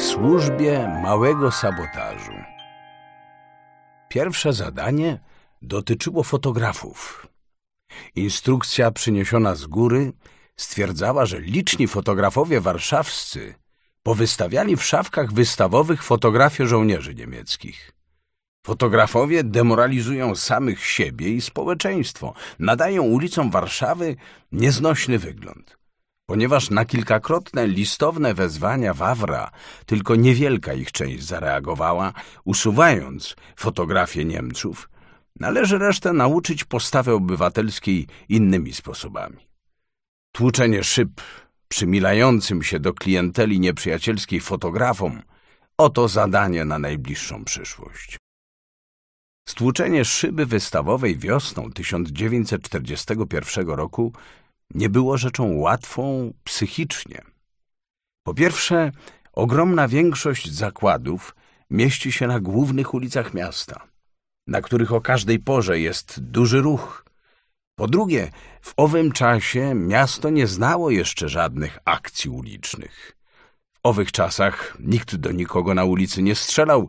W służbie małego sabotażu. Pierwsze zadanie dotyczyło fotografów. Instrukcja przyniesiona z góry stwierdzała, że liczni fotografowie warszawscy powystawiali w szafkach wystawowych fotografie żołnierzy niemieckich. Fotografowie demoralizują samych siebie i społeczeństwo, nadają ulicom Warszawy nieznośny wygląd. Ponieważ na kilkakrotne listowne wezwania Wawra tylko niewielka ich część zareagowała, usuwając fotografię Niemców, należy resztę nauczyć postawy obywatelskiej innymi sposobami. Tłuczenie szyb przymilającym się do klienteli nieprzyjacielskiej fotografom oto zadanie na najbliższą przyszłość. Stłuczenie szyby wystawowej wiosną 1941 roku nie było rzeczą łatwą psychicznie. Po pierwsze, ogromna większość zakładów mieści się na głównych ulicach miasta, na których o każdej porze jest duży ruch. Po drugie, w owym czasie miasto nie znało jeszcze żadnych akcji ulicznych. W owych czasach nikt do nikogo na ulicy nie strzelał,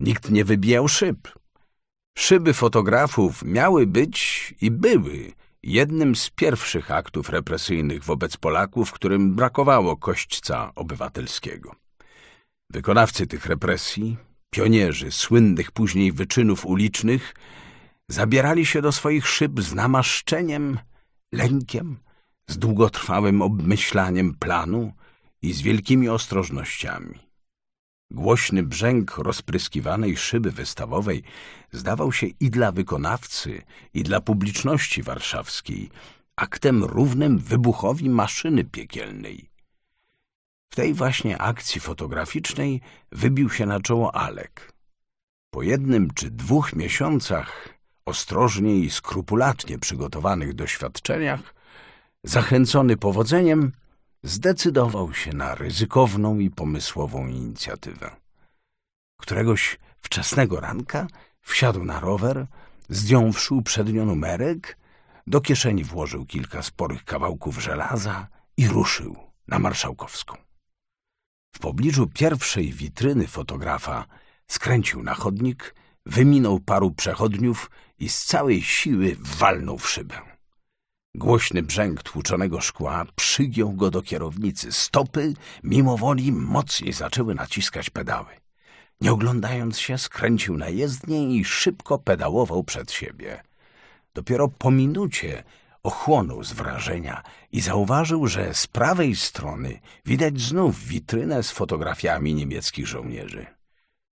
nikt nie wybijał szyb. Szyby fotografów miały być i były jednym z pierwszych aktów represyjnych wobec Polaków, którym brakowało kośćca obywatelskiego. Wykonawcy tych represji, pionierzy słynnych później wyczynów ulicznych, zabierali się do swoich szyb z namaszczeniem, lękiem, z długotrwałym obmyślaniem planu i z wielkimi ostrożnościami. Głośny brzęk rozpryskiwanej szyby wystawowej zdawał się i dla wykonawcy, i dla publiczności warszawskiej aktem równym wybuchowi maszyny piekielnej. W tej właśnie akcji fotograficznej wybił się na czoło Alek. Po jednym czy dwóch miesiącach ostrożnie i skrupulatnie przygotowanych doświadczeniach, zachęcony powodzeniem, zdecydował się na ryzykowną i pomysłową inicjatywę. Któregoś wczesnego ranka wsiadł na rower, zdjąwszy uprzednio numerek, do kieszeni włożył kilka sporych kawałków żelaza i ruszył na Marszałkowską. W pobliżu pierwszej witryny fotografa skręcił na chodnik, wyminął paru przechodniów i z całej siły walnął w szybę. Głośny brzęk tłuczonego szkła przygiął go do kierownicy. Stopy mimo woli mocniej zaczęły naciskać pedały. Nie oglądając się, skręcił na jezdnię i szybko pedałował przed siebie. Dopiero po minucie ochłonął z wrażenia i zauważył, że z prawej strony widać znów witrynę z fotografiami niemieckich żołnierzy.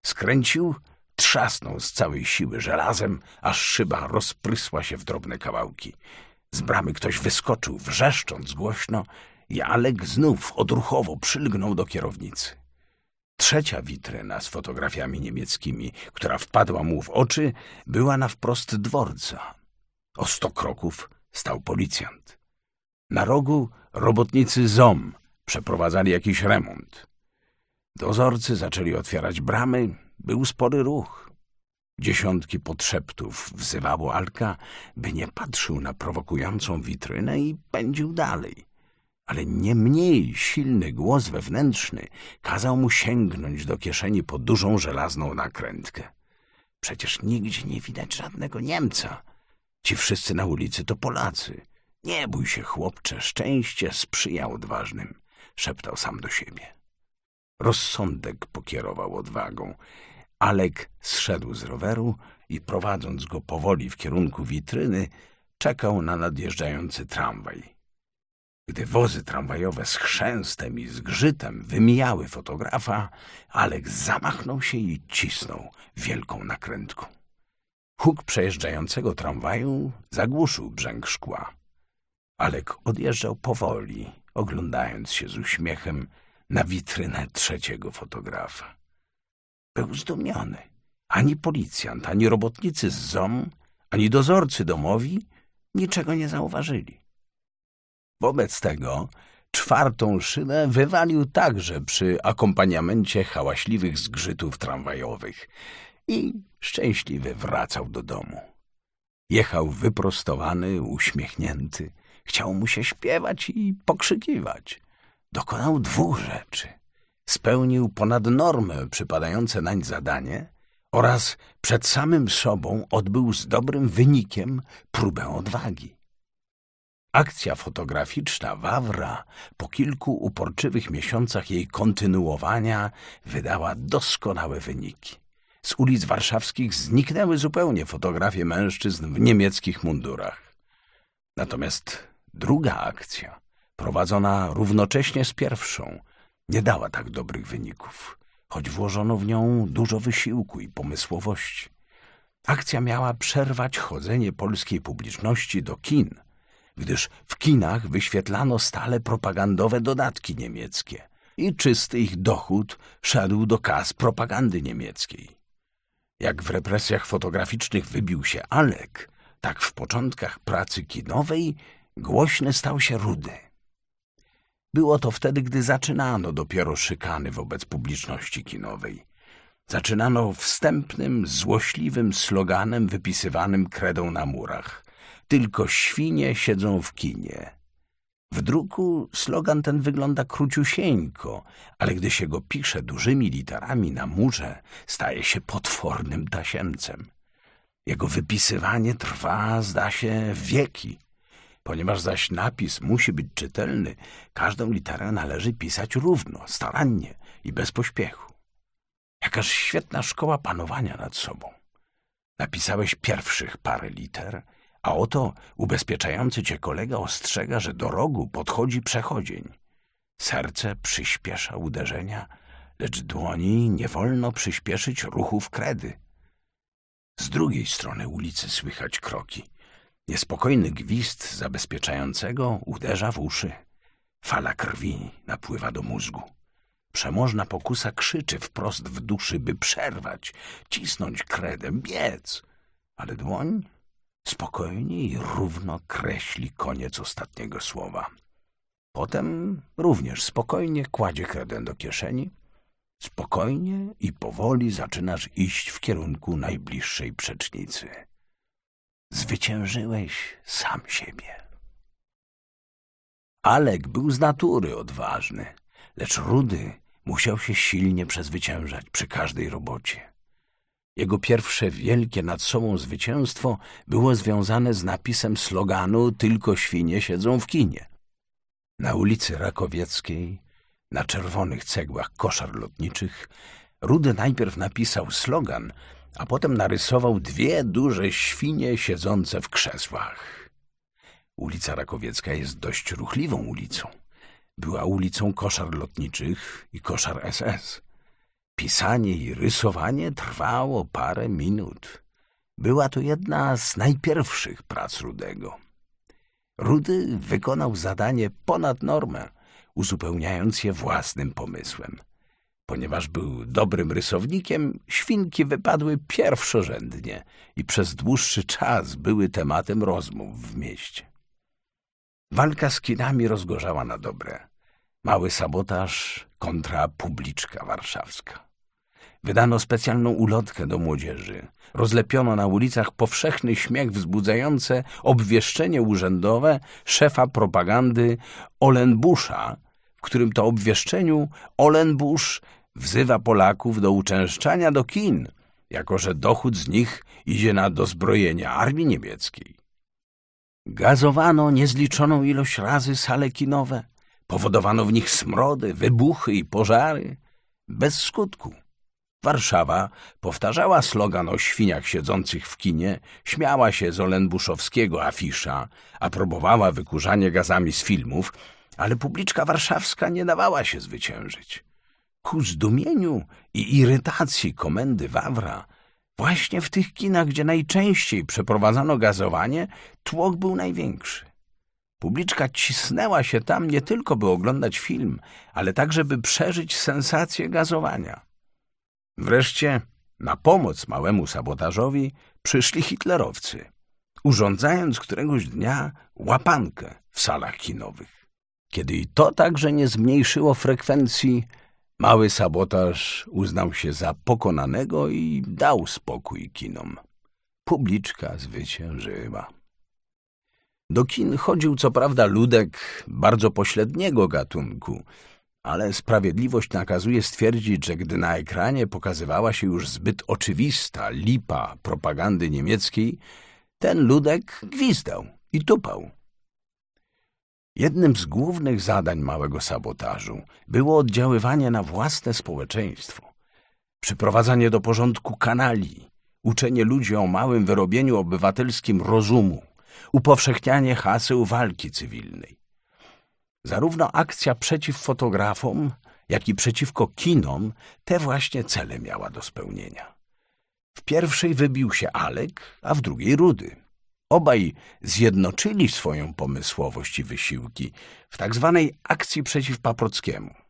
Skręcił, trzasnął z całej siły żelazem, aż szyba rozprysła się w drobne kawałki. Z bramy ktoś wyskoczył, wrzeszcząc głośno i Alek znów odruchowo przylgnął do kierownicy. Trzecia witryna z fotografiami niemieckimi, która wpadła mu w oczy, była na wprost dworca. O sto kroków stał policjant. Na rogu robotnicy ZOM przeprowadzali jakiś remont. Dozorcy zaczęli otwierać bramy, był spory ruch. Dziesiątki podszeptów wzywało Alka, by nie patrzył na prowokującą witrynę i pędził dalej. Ale nie mniej silny głos wewnętrzny kazał mu sięgnąć do kieszeni po dużą żelazną nakrętkę. Przecież nigdzie nie widać żadnego Niemca. Ci wszyscy na ulicy to Polacy. Nie bój się, chłopcze, szczęście sprzyja odważnym, szeptał sam do siebie. Rozsądek pokierował odwagą Alek zszedł z roweru i prowadząc go powoli w kierunku witryny, czekał na nadjeżdżający tramwaj. Gdy wozy tramwajowe z chrzęstem i zgrzytem wymijały fotografa, Alek zamachnął się i cisnął wielką nakrętką. Huk przejeżdżającego tramwaju zagłuszył brzęk szkła. Alek odjeżdżał powoli, oglądając się z uśmiechem na witrynę trzeciego fotografa. Był zdumiony. Ani policjant, ani robotnicy z ZOM, ani dozorcy domowi niczego nie zauważyli. Wobec tego czwartą szybę wywalił także przy akompaniamencie hałaśliwych zgrzytów tramwajowych i szczęśliwy wracał do domu. Jechał wyprostowany, uśmiechnięty. Chciał mu się śpiewać i pokrzykiwać. Dokonał dwóch rzeczy – spełnił ponad normę przypadające nań zadanie oraz przed samym sobą odbył z dobrym wynikiem próbę odwagi. Akcja fotograficzna Wawra po kilku uporczywych miesiącach jej kontynuowania wydała doskonałe wyniki. Z ulic warszawskich zniknęły zupełnie fotografie mężczyzn w niemieckich mundurach. Natomiast druga akcja, prowadzona równocześnie z pierwszą, nie dała tak dobrych wyników, choć włożono w nią dużo wysiłku i pomysłowości. Akcja miała przerwać chodzenie polskiej publiczności do kin, gdyż w kinach wyświetlano stale propagandowe dodatki niemieckie i czysty ich dochód szedł do kas propagandy niemieckiej. Jak w represjach fotograficznych wybił się Alek, tak w początkach pracy kinowej głośny stał się Rudy. Było to wtedy, gdy zaczynano dopiero szykany wobec publiczności kinowej. Zaczynano wstępnym, złośliwym sloganem wypisywanym kredą na murach. Tylko świnie siedzą w kinie. W druku slogan ten wygląda króciusieńko, ale gdy się go pisze dużymi literami na murze, staje się potwornym tasiemcem. Jego wypisywanie trwa, zda się, wieki. Ponieważ zaś napis musi być czytelny, każdą literę należy pisać równo, starannie i bez pośpiechu. Jakaż świetna szkoła panowania nad sobą. Napisałeś pierwszych parę liter, a oto ubezpieczający cię kolega ostrzega, że do rogu podchodzi przechodzień. Serce przyspiesza uderzenia, lecz dłoni nie wolno przyspieszyć ruchów kredy. Z drugiej strony ulicy słychać kroki. Niespokojny gwizd zabezpieczającego uderza w uszy. Fala krwi napływa do mózgu. Przemożna pokusa krzyczy wprost w duszy, by przerwać, cisnąć kredę, biec. Ale dłoń spokojnie i równo kreśli koniec ostatniego słowa. Potem również spokojnie kładzie kredę do kieszeni, spokojnie i powoli zaczynasz iść w kierunku najbliższej przecznicy. Zwyciężyłeś sam siebie. Alek był z natury odważny, lecz Rudy musiał się silnie przezwyciężać przy każdej robocie. Jego pierwsze wielkie nad sobą zwycięstwo było związane z napisem sloganu Tylko świnie siedzą w kinie. Na ulicy Rakowieckiej, na czerwonych cegłach koszar lotniczych, Rudy najpierw napisał slogan, a potem narysował dwie duże świnie siedzące w krzesłach. Ulica Rakowiecka jest dość ruchliwą ulicą. Była ulicą koszar lotniczych i koszar SS. Pisanie i rysowanie trwało parę minut. Była to jedna z najpierwszych prac Rudego. Rudy wykonał zadanie ponad normę, uzupełniając je własnym pomysłem. Ponieważ był dobrym rysownikiem, świnki wypadły pierwszorzędnie i przez dłuższy czas były tematem rozmów w mieście. Walka z kinami rozgorzała na dobre. Mały sabotaż kontra publiczka warszawska. Wydano specjalną ulotkę do młodzieży. Rozlepiono na ulicach powszechny śmiech wzbudzające obwieszczenie urzędowe szefa propagandy Olenbusza, w którym to obwieszczeniu Olenbusz wzywa Polaków do uczęszczania do kin, jako że dochód z nich idzie na dozbrojenie armii niemieckiej. Gazowano niezliczoną ilość razy sale kinowe, powodowano w nich smrody, wybuchy i pożary, bez skutku. Warszawa powtarzała slogan o świniach siedzących w kinie, śmiała się z Olenbuszowskiego afisza, aprobowała wykurzanie gazami z filmów, ale publiczka warszawska nie dawała się zwyciężyć. Ku zdumieniu i irytacji komendy Wawra, właśnie w tych kinach, gdzie najczęściej przeprowadzano gazowanie, tłok był największy. Publiczka cisnęła się tam nie tylko, by oglądać film, ale także, by przeżyć sensację gazowania. Wreszcie na pomoc małemu sabotażowi przyszli hitlerowcy, urządzając któregoś dnia łapankę w salach kinowych. Kiedy i to także nie zmniejszyło frekwencji, mały sabotaż uznał się za pokonanego i dał spokój kinom. Publiczka zwyciężyła. Do kin chodził co prawda ludek bardzo pośredniego gatunku, ale sprawiedliwość nakazuje stwierdzić, że gdy na ekranie pokazywała się już zbyt oczywista lipa propagandy niemieckiej, ten ludek gwizdał i tupał. Jednym z głównych zadań małego sabotażu było oddziaływanie na własne społeczeństwo, przyprowadzanie do porządku kanali, uczenie ludzi o małym wyrobieniu obywatelskim rozumu, upowszechnianie haseł walki cywilnej. Zarówno akcja przeciw fotografom, jak i przeciwko kinom te właśnie cele miała do spełnienia. W pierwszej wybił się Alek, a w drugiej Rudy. Obaj zjednoczyli swoją pomysłowość i wysiłki w tak zwanej akcji przeciw Paprockiemu.